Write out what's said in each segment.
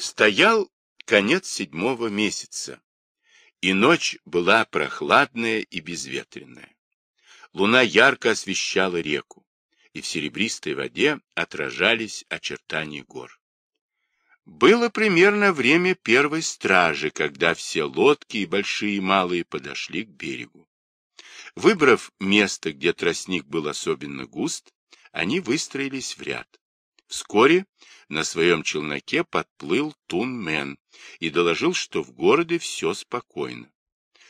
Стоял конец седьмого месяца, и ночь была прохладная и безветренная. Луна ярко освещала реку, и в серебристой воде отражались очертания гор. Было примерно время первой стражи, когда все лодки, и большие и малые, подошли к берегу. Выбрав место, где тростник был особенно густ, они выстроились в ряд. Вскоре на своем челноке подплыл Тун-Мен и доложил, что в городе все спокойно.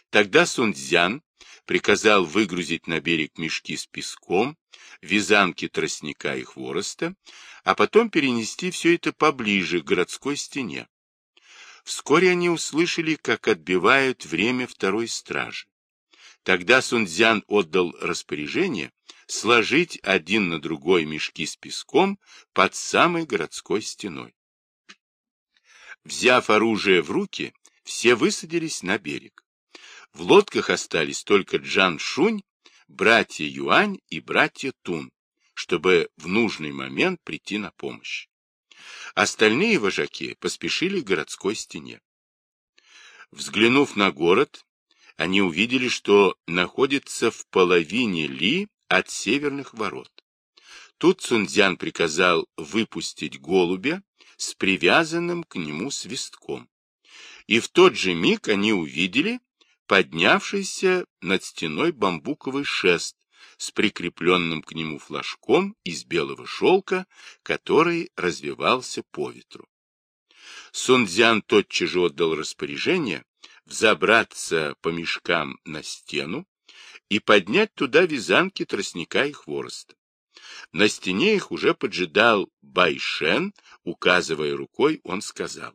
Тогда Сунцзян приказал выгрузить на берег мешки с песком, вязанки тростника и хвороста, а потом перенести все это поближе к городской стене. Вскоре они услышали, как отбивают время второй стражи. Тогда Сунцзян отдал распоряжение сложить один на другой мешки с песком под самой городской стеной. Взяв оружие в руки, все высадились на берег. В лодках остались только Джан Шунь, братья Юань и братья Тун, чтобы в нужный момент прийти на помощь. Остальные вожаки поспешили к городской стене. Взглянув на город, они увидели, что находится в половине ли от северных ворот. Тут Цунцзян приказал выпустить голубя с привязанным к нему свистком. И в тот же миг они увидели поднявшийся над стеной бамбуковый шест с прикрепленным к нему флажком из белого шелка, который развивался по ветру. Сунцзян тотчас же отдал распоряжение взобраться по мешкам на стену и поднять туда вязанки тростника и хвороста. На стене их уже поджидал Байшен, указывая рукой, он сказал,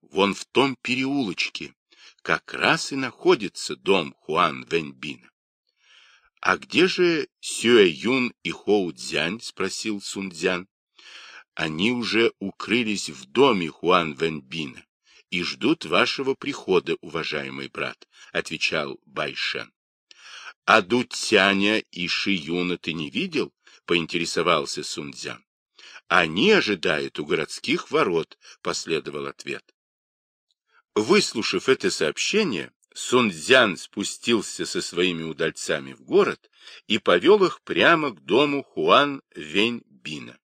«Вон в том переулочке как раз и находится дом Хуан Вэньбина». «А где же Сюэ Юн и Хоу Цзянь?» — спросил Сун Цзян. «Они уже укрылись в доме Хуан Вэньбина и ждут вашего прихода, уважаемый брат», — отвечал Байшен. — А Дутяня и Шиюна ты не видел? — поинтересовался Сунцзян. — Они ожидают у городских ворот, — последовал ответ. Выслушав это сообщение, Сунцзян спустился со своими удальцами в город и повел их прямо к дому Хуан Вень-Бина.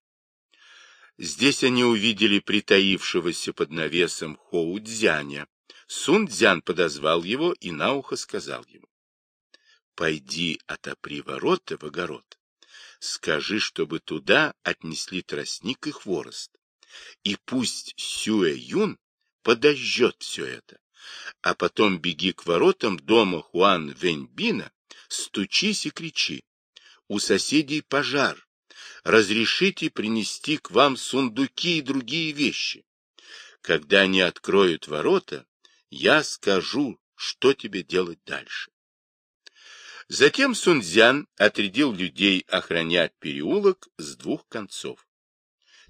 Здесь они увидели притаившегося под навесом Хоу Цзяня. Сунцзян подозвал его и на ухо сказал ему. Пойди отопри ворота в огород. Скажи, чтобы туда отнесли тростник и хворост. И пусть Сюэ Юн подожжет все это. А потом беги к воротам дома Хуан Веньбина, стучись и кричи. У соседей пожар. Разрешите принести к вам сундуки и другие вещи. Когда они откроют ворота, я скажу, что тебе делать дальше. Затем Сунцзян отрядил людей охранять переулок с двух концов.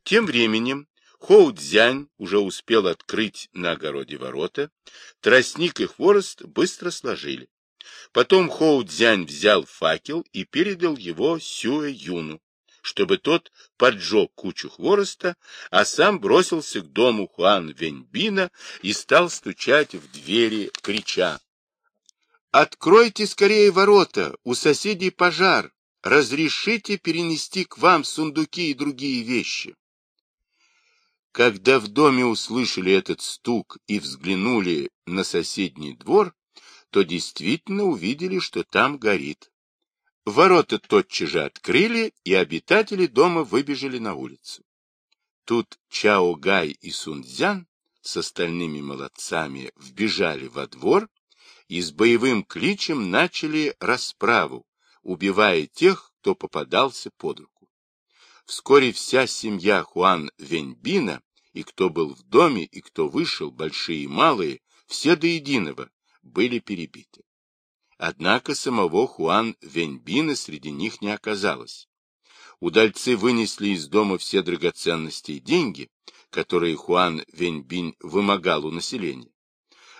Тем временем Хоу Цзянь уже успел открыть на огороде ворота, тростник и хворост быстро сложили. Потом Хоу Цзянь взял факел и передал его Сюэ Юну, чтобы тот поджег кучу хвороста, а сам бросился к дому Хуан Веньбина и стал стучать в двери, крича Откройте скорее ворота, у соседей пожар. Разрешите перенести к вам сундуки и другие вещи. Когда в доме услышали этот стук и взглянули на соседний двор, то действительно увидели, что там горит. Ворота тотчас же открыли, и обитатели дома выбежали на улицу. Тут Чао Гай и Сунцзян с остальными молодцами вбежали во двор и с боевым кличем начали расправу, убивая тех, кто попадался под руку. Вскоре вся семья Хуан Веньбина, и кто был в доме, и кто вышел, большие и малые, все до единого, были перебиты. Однако самого Хуан Веньбина среди них не оказалось. Удальцы вынесли из дома все драгоценности и деньги, которые Хуан Веньбин вымогал у населения.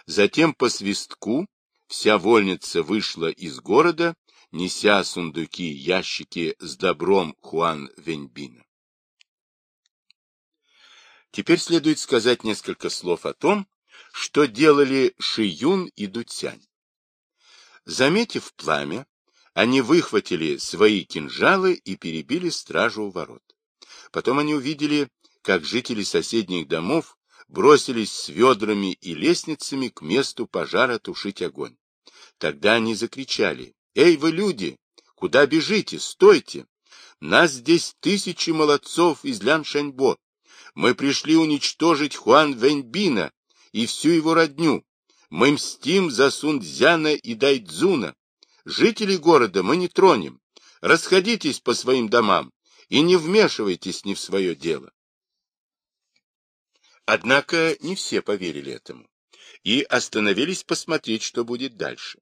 Затем по свистку Вся вольница вышла из города, неся сундуки и ящики с добром Хуан Веньбина. Теперь следует сказать несколько слов о том, что делали Шиюн и Дутянь. Заметив пламя, они выхватили свои кинжалы и перебили стражу у ворот. Потом они увидели, как жители соседних домов бросились с ведрами и лестницами к месту пожара тушить огонь. Тогда они закричали, «Эй, вы люди! Куда бежите? Стойте! Нас здесь тысячи молодцов из Ляншаньбо. Мы пришли уничтожить Хуан Вэньбина и всю его родню. Мы мстим за Сунцзяна и Дайдзуна. Жителей города мы не тронем. Расходитесь по своим домам и не вмешивайтесь ни в свое дело. Однако не все поверили этому и остановились посмотреть, что будет дальше.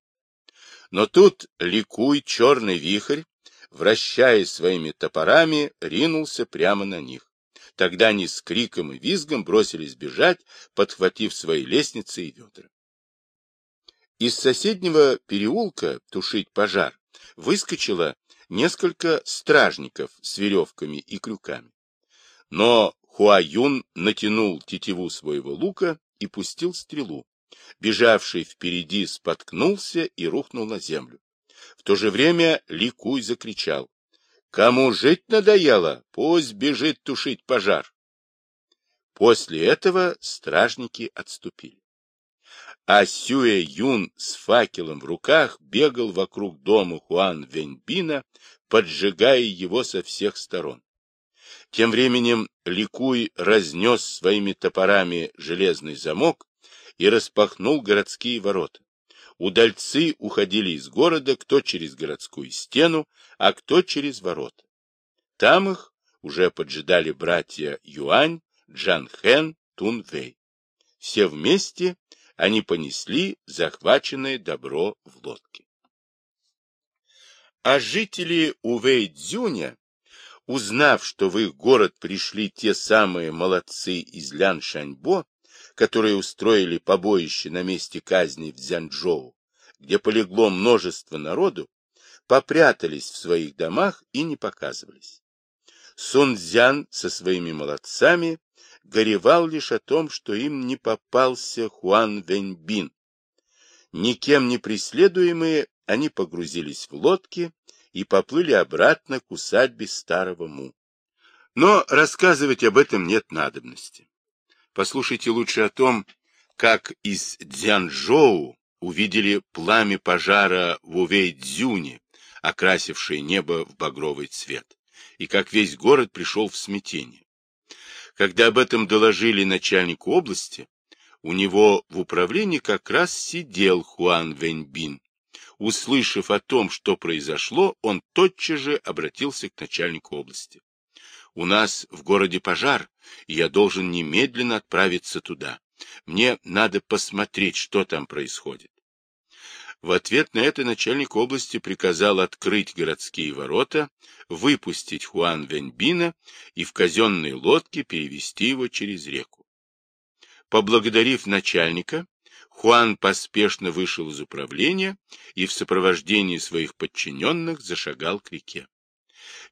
Но тут ликуй черный вихрь, вращая своими топорами, ринулся прямо на них. Тогда они с криком и визгом бросились бежать, подхватив свои лестницы и ведра. Из соседнего переулка тушить пожар выскочило несколько стражников с веревками и крюками. Но Хуаюн натянул тетиву своего лука и пустил стрелу. Бежавший впереди споткнулся и рухнул на землю. В то же время Ликуй закричал. «Кому жить надоело, пусть бежит тушить пожар!» После этого стражники отступили. А Сюэ Юн с факелом в руках бегал вокруг дома Хуан Веньбина, поджигая его со всех сторон. Тем временем Ликуй разнес своими топорами железный замок и распахнул городские ворота. Удальцы уходили из города кто через городскую стену, а кто через ворота. Там их уже поджидали братья Юань, Джан Хэн, Тун Вэй. Все вместе они понесли захваченное добро в лодке. А жители Увэй-Дзюня, узнав, что в их город пришли те самые молодцы из Лян-Шаньбо, которые устроили побоище на месте казни в Дзянчжоу, где полегло множество народу, попрятались в своих домах и не показывались. Сунцзян со своими молодцами горевал лишь о том, что им не попался Хуан Вэньбин. Никем не преследуемые, они погрузились в лодки и поплыли обратно к усадьбе старого Му. Но рассказывать об этом нет надобности. Послушайте лучше о том, как из Дзянчжоу увидели пламя пожара в Увей-Дзюне, окрасившее небо в багровый цвет, и как весь город пришел в смятение. Когда об этом доложили начальнику области, у него в управлении как раз сидел Хуан Вэньбин. Услышав о том, что произошло, он тотчас же обратился к начальнику области. У нас в городе пожар, и я должен немедленно отправиться туда. Мне надо посмотреть, что там происходит. В ответ на это начальник области приказал открыть городские ворота, выпустить Хуан Венбина и в казенной лодке перевести его через реку. Поблагодарив начальника, Хуан поспешно вышел из управления и в сопровождении своих подчиненных зашагал к реке.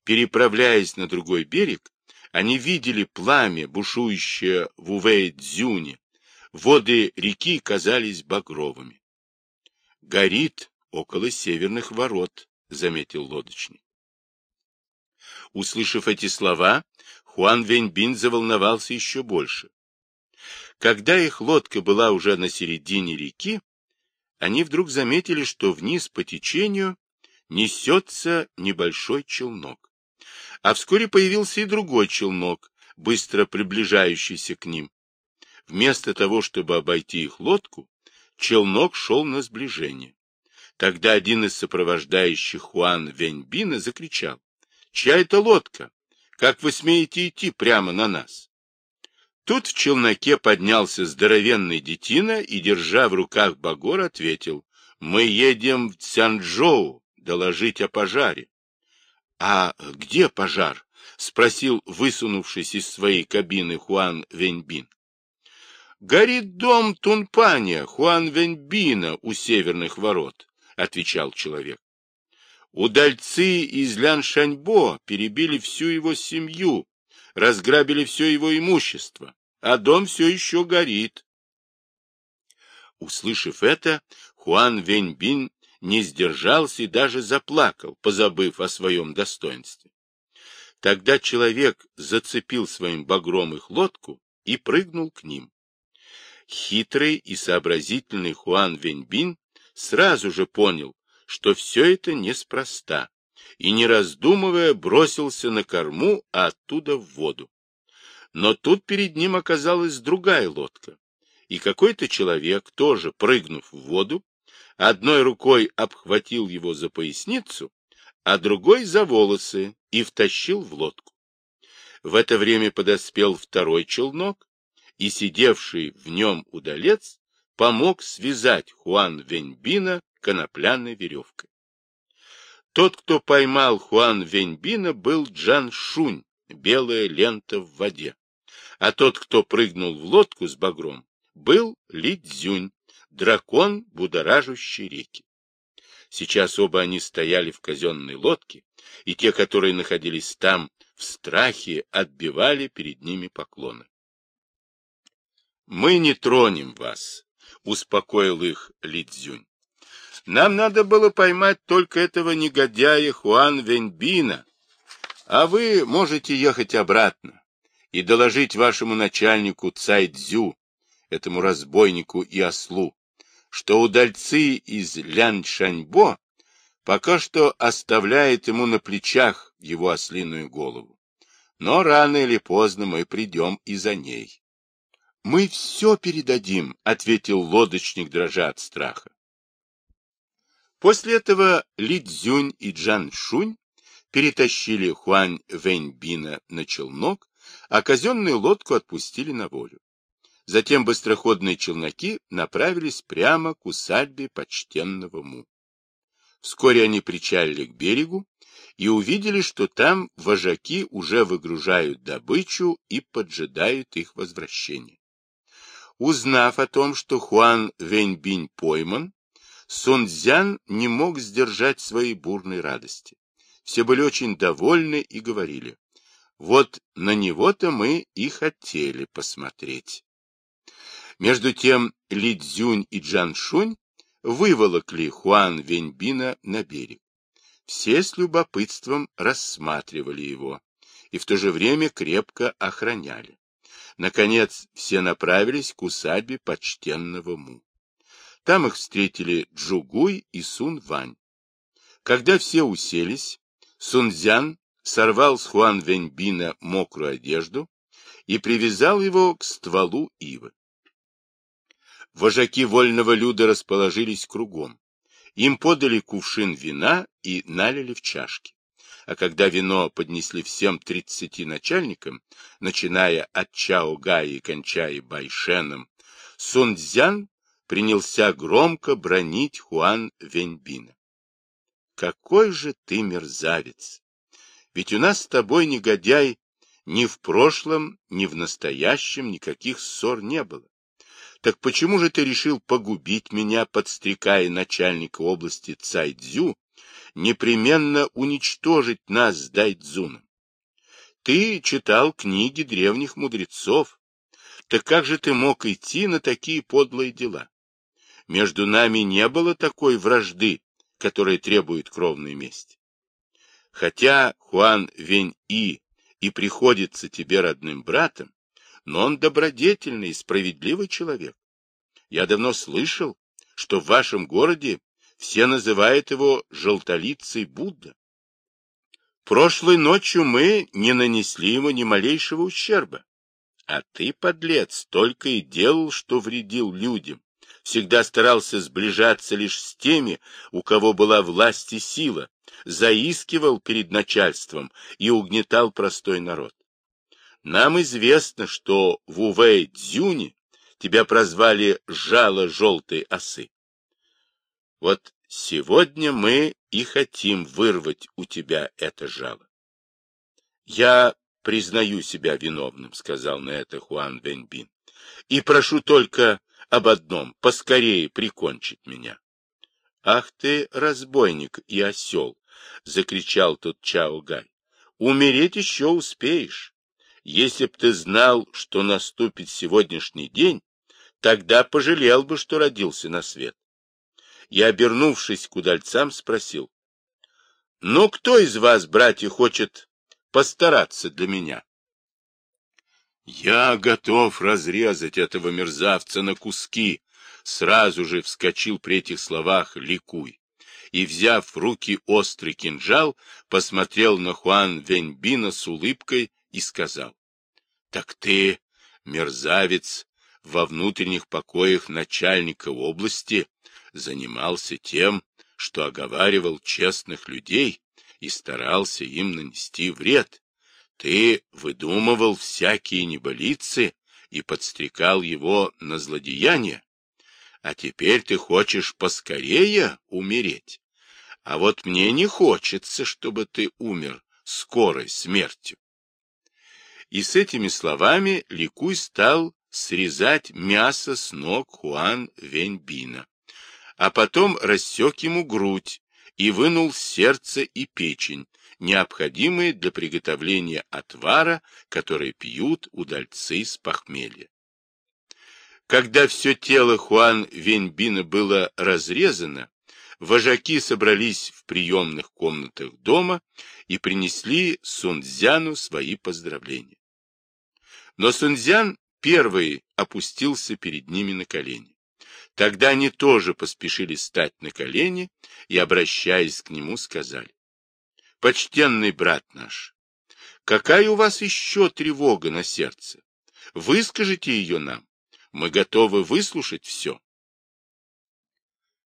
Переправляясь на другой берег, они видели пламя, бушующее в Увей-Дзюне. Воды реки казались багровыми. «Горит около северных ворот», — заметил лодочник. Услышав эти слова, Хуан Веньбин заволновался еще больше. Когда их лодка была уже на середине реки, они вдруг заметили, что вниз по течению несется небольшой челнок. А вскоре появился и другой челнок, быстро приближающийся к ним. Вместо того, чтобы обойти их лодку, челнок шел на сближение. Тогда один из сопровождающих Хуан Веньбина закричал. «Чья это лодка? Как вы смеете идти прямо на нас?» Тут в челноке поднялся здоровенный детина и, держа в руках багор, ответил. «Мы едем в Цянчжоу доложить о пожаре. — А где пожар? — спросил высунувшись из своей кабины Хуан Веньбин. — Горит дом Тунпаня, Хуан Веньбина у северных ворот, — отвечал человек. Удальцы из Ляншаньбо перебили всю его семью, разграбили все его имущество. а дом все еще горит. Услышав это, Хуан Веньбин не сдержался и даже заплакал, позабыв о своем достоинстве. Тогда человек зацепил своим багром их лодку и прыгнул к ним. Хитрый и сообразительный Хуан Веньбин сразу же понял, что все это неспроста, и, не раздумывая, бросился на корму, а оттуда в воду. Но тут перед ним оказалась другая лодка, и какой-то человек, тоже прыгнув в воду, одной рукой обхватил его за поясницу, а другой за волосы и втащил в лодку. В это время подоспел второй челнок, и сидевший в нем удалец помог связать Хуан Веньбина конопляной веревкой. Тот, кто поймал Хуан Веньбина, был Джан Шунь, белая лента в воде. А тот, кто прыгнул в лодку с багром, был Ли Цзюнь, дракон, будоражущий реки. Сейчас оба они стояли в казенной лодке, и те, которые находились там, в страхе отбивали перед ними поклоны. «Мы не тронем вас», — успокоил их Лидзюнь. «Нам надо было поймать только этого негодяя Хуан Веньбина, а вы можете ехать обратно и доложить вашему начальнику Цайдзю, этому разбойнику и ослу, что удальцы из Ляншаньбо пока что оставляет ему на плечах его ослиную голову. Но рано или поздно мы придем и за ней. — Мы все передадим, — ответил лодочник, дрожа от страха. После этого Ли Цзюнь и Джан Шунь перетащили Хуань Вэньбина на челнок, а казенную лодку отпустили на волю. Затем быстроходные челноки направились прямо к усадьбе почтенного Му. Вскоре они причалили к берегу и увидели, что там вожаки уже выгружают добычу и поджидают их возвращения. Узнав о том, что Хуан Вэньбинь пойман, Сунцзян не мог сдержать своей бурной радости. Все были очень довольны и говорили, вот на него-то мы и хотели посмотреть. Между тем Ли Цзюнь и Джан Шунь выволокли Хуан Веньбина на берег. Все с любопытством рассматривали его и в то же время крепко охраняли. Наконец, все направились к усадьбе почтенного Му. Там их встретили Джугуй и Сун Вань. Когда все уселись, Сунцзян сорвал с Хуан Веньбина мокрую одежду и привязал его к стволу ивы. Вожаки вольного люда расположились кругом. Им подали кувшин вина и налили в чашки. А когда вино поднесли всем тридцати начальникам, начиная от Чао Гаи и кончая Байшеном, Сунцзян принялся громко бронить Хуан Веньбина. «Какой же ты мерзавец! Ведь у нас с тобой, негодяй, ни в прошлом, ни в настоящем никаких ссор не было. Так почему же ты решил погубить меня, подстрекая начальника области Цайдзю, непременно уничтожить нас с Дайдзуном? Ты читал книги древних мудрецов. Так как же ты мог идти на такие подлые дела? Между нами не было такой вражды, которая требует кровной мести. Хотя Хуан Вень-И и приходится тебе родным братом, но он добродетельный и справедливый человек. Я давно слышал, что в вашем городе все называют его желтолицей Будда. Прошлой ночью мы не нанесли ему ни малейшего ущерба. А ты, подлец, только и делал, что вредил людям. Всегда старался сближаться лишь с теми, у кого была власть и сила, заискивал перед начальством и угнетал простой народ. Нам известно, что в Увэй-Дзюне тебя прозвали «жало желтой осы». Вот сегодня мы и хотим вырвать у тебя это жало. Я признаю себя виновным, — сказал на это Хуан Веньбин, — и прошу только об одном — поскорее прикончить меня. — Ах ты, разбойник и осел! — закричал тот Чао Гай. — Умереть еще успеешь. Если б ты знал, что наступит сегодняшний день, тогда пожалел бы, что родился на свет. И, обернувшись к удальцам, спросил, «Ну, кто из вас, братья, хочет постараться для меня?» «Я готов разрезать этого мерзавца на куски», сразу же вскочил при этих словах Ликуй и, взяв в руки острый кинжал, посмотрел на Хуан Веньбина с улыбкой и сказал, «Так ты, мерзавец, во внутренних покоях начальника области занимался тем, что оговаривал честных людей и старался им нанести вред. Ты выдумывал всякие небылицы и подстрекал его на злодеяние. А теперь ты хочешь поскорее умереть. А вот мне не хочется, чтобы ты умер скорой смертью. И с этими словами Ликуй стал срезать мясо с ног Хуан Веньбина, а потом рассек ему грудь и вынул сердце и печень, необходимые для приготовления отвара, который пьют удальцы с похмелья. Когда все тело Хуан Веньбина было разрезано, вожаки собрались в приемных комнатах дома и принесли Сунцзяну свои поздравления. Но Сунцзян первый опустился перед ними на колени. Тогда они тоже поспешили стать на колени и, обращаясь к нему, сказали, «Почтенный брат наш, какая у вас еще тревога на сердце? Выскажите ее нам, мы готовы выслушать все».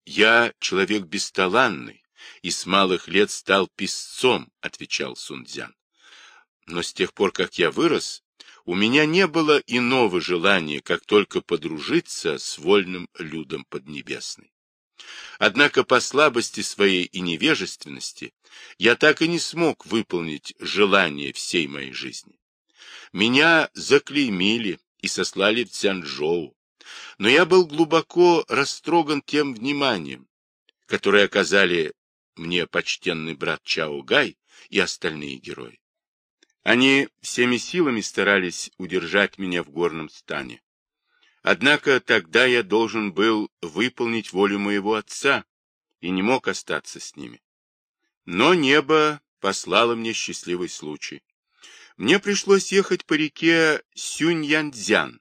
«Я человек бесталанный и с малых лет стал писцом», — отвечал Сунцзян. «Но с тех пор, как я вырос, у меня не было иного желания, как только подружиться с вольным людом Поднебесной. Однако по слабости своей и невежественности я так и не смог выполнить желание всей моей жизни. Меня заклеймили и сослали в Цянчжоу, но я был глубоко растроган тем вниманием, которое оказали мне почтенный брат Чао Гай и остальные герои. Они всеми силами старались удержать меня в горном стане. Однако тогда я должен был выполнить волю моего отца и не мог остаться с ними. Но небо послало мне счастливый случай. Мне пришлось ехать по реке Сюньянцзян,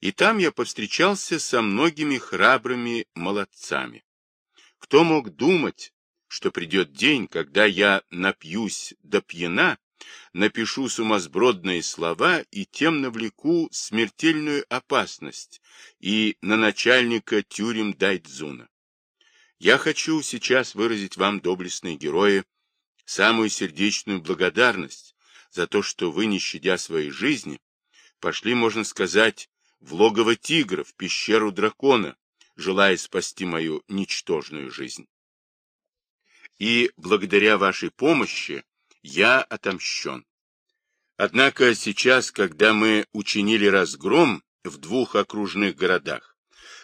и там я повстречался со многими храбрыми молодцами. Кто мог думать, что придет день, когда я напьюсь до пьяна напишу сумасбродные слова и тем навлеку смертельную опасность и на начальника тюрем Дайдзуна. Я хочу сейчас выразить вам, доблестные герои, самую сердечную благодарность за то, что вы, не щадя своей жизни, пошли, можно сказать, в логово тигра, в пещеру дракона, желая спасти мою ничтожную жизнь. И благодаря вашей помощи я отомщен. Однако сейчас, когда мы учинили разгром в двух окружных городах,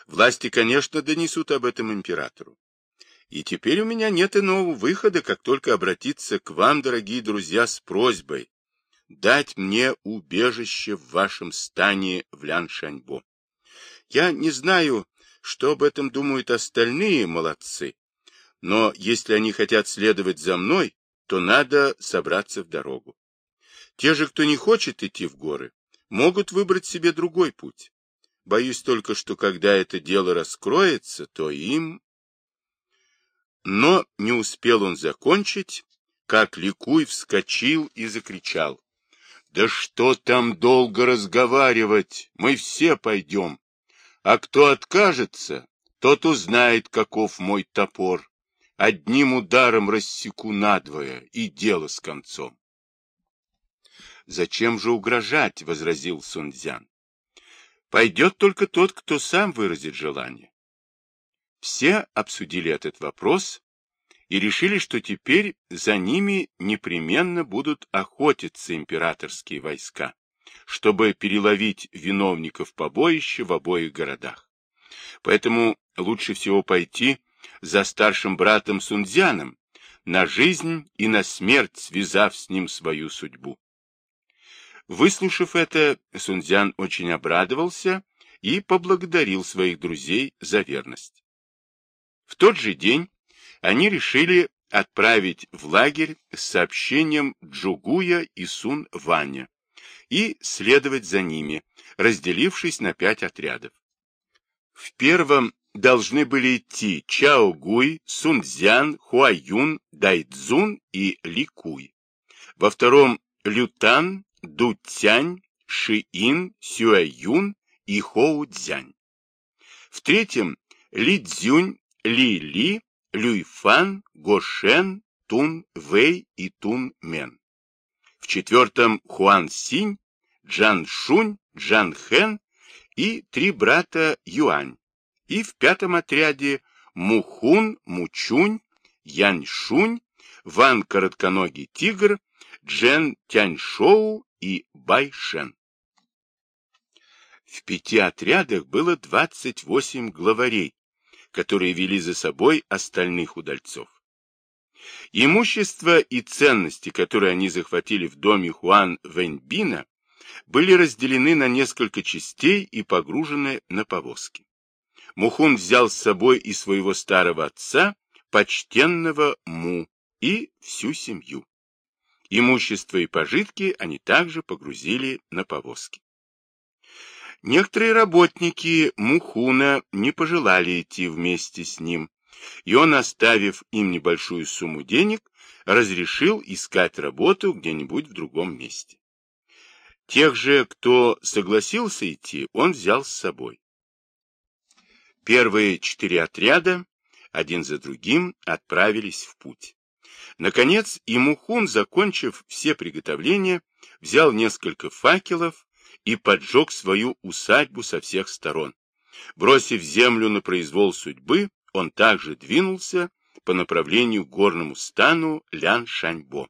власти, конечно, донесут об этом императору. И теперь у меня нет иного выхода, как только обратиться к вам, дорогие друзья, с просьбой дать мне убежище в вашем стане в Ляншаньбо. Я не знаю, что об этом думают остальные молодцы, но если они хотят следовать за мной, то надо собраться в дорогу. Те же, кто не хочет идти в горы, могут выбрать себе другой путь. Боюсь только, что когда это дело раскроется, то им... Но не успел он закончить, как Ликуй вскочил и закричал. «Да что там долго разговаривать? Мы все пойдем. А кто откажется, тот узнает, каков мой топор одним ударом рассеку надвое, и дело с концом. «Зачем же угрожать?» — возразил Сунцзян. «Пойдет только тот, кто сам выразит желание». Все обсудили этот вопрос и решили, что теперь за ними непременно будут охотиться императорские войска, чтобы переловить виновников побоища в обоих городах. Поэтому лучше всего пойти за старшим братом Сунцзяном, на жизнь и на смерть связав с ним свою судьбу. Выслушав это, Сунцзян очень обрадовался и поблагодарил своих друзей за верность. В тот же день они решили отправить в лагерь с сообщением Джугуя и Сун Ваня и следовать за ними, разделившись на пять отрядов. В первом должны были идти Чао Гуй, Сунцзян, Хуаюн, Дайцзун и Ликуй. Во втором Лютан, Дутянь, Шиин, Сюэюн и Хоу Цзянь. В третьем Ли Цзюнь, Ли Ли, Люйфан, Гошен, Тун Вэй и Тун Мен. В четвертом Хуан Синь, Джан Шунь, Джан Хэн и три брата Юань. И в пятом отряде Мухун, Мучунь, Яньшунь, Ван Коротконогий Тигр, Джен Тяньшоу и Байшен. В пяти отрядах было 28 главарей, которые вели за собой остальных удальцов. Имущество и ценности, которые они захватили в доме Хуан Вэньбина, были разделены на несколько частей и погружены на повозки. Мухун взял с собой и своего старого отца, почтенного Му, и всю семью. Имущество и пожитки они также погрузили на повозки. Некоторые работники Мухуна не пожелали идти вместе с ним, и он, оставив им небольшую сумму денег, разрешил искать работу где-нибудь в другом месте. Тех же, кто согласился идти, он взял с собой. Первые четыре отряда, один за другим, отправились в путь. Наконец, и Мухун, закончив все приготовления, взял несколько факелов и поджег свою усадьбу со всех сторон. Бросив землю на произвол судьбы, он также двинулся по направлению к горному стану Лян-Шаньбо.